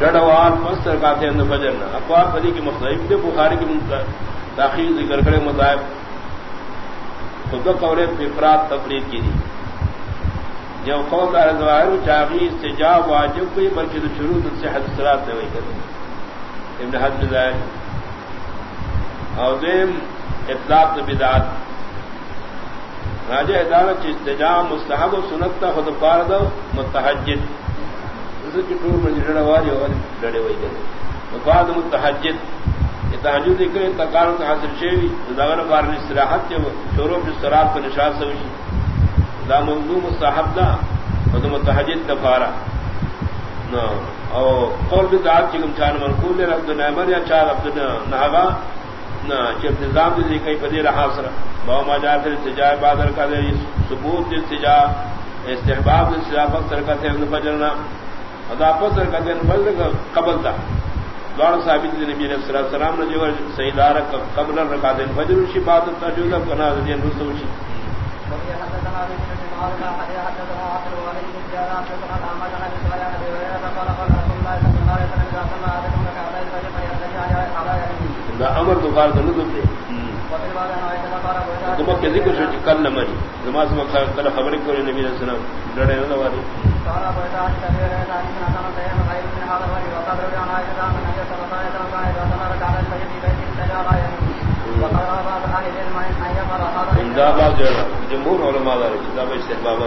ڈڑوان، مستر کا تھے فجر نہ اقوال فری کی مختلف تھے بخاری کی تاخیر ذکر کرے مذاہب خود قول افراد تفرید کی تھی جب قول دار ظاہر چاغی استجاب واجب کوئی بلکہ تو شروع سے حد سرات نے وہی کرے ابن حد ظاہر۔ اور دیم اطلاق بدعت۔ راجہ عدالت استجام مستحب و سنت خود پارد متحجد۔ کی ٹور میں جڑا والی اور لڑے ہوئی گئے مفاد متحجد. یہ تحجد کرے تقارن کا حاصل شیوی. داغن بار استراحت کے شوروں کی سراب پر نشاط سے دا موضوع مستحب دا. خود متحجد کفارہ نہ اور قول بھی دعات چکم چار منقول لے عبد النعمر یا چار عبد نہگا نہ جب نظام دی کئی پدی رہا سر. بہو ما جا پھر سجا بادر کا دے. ثبوت دی سجا استحباب دی سجا فکر کا تے فجرنا ادا پسر کا دن بل قبل تھا دوڑ ثابت نبی علیہ الصلوۃ والسلام نے جو سیدار قبل رکھا دن فجر شی بات تجود کنا دین رسوشی امر دکار تو ندب دے تم کے ذکر شو کل نہ مری نماز میں خبر کرے نبی علیہ السلام ڈڑے نہ والی جمہور علماء دار استحباب